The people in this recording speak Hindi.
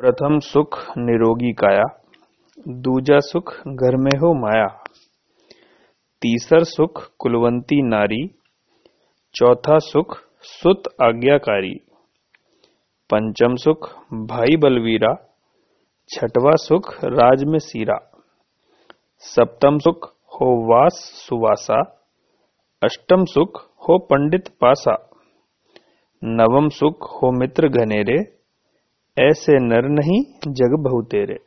प्रथम सुख निरोगी काया, दूजा सुख घर में हो माया, तीसर सुख कुलवंती नारी, चौथा सुख सुत आज्ञाकारी, पंचम सुख भाई बलवीरा, छठवा सुख राज में सीरा, सप्तम सुख हो वास सुवासा, अष्टम सुख हो पंडित पासा, नवम सुख हो मित्र घनेरे ऐसे नर नहीं जग बहुतेरे।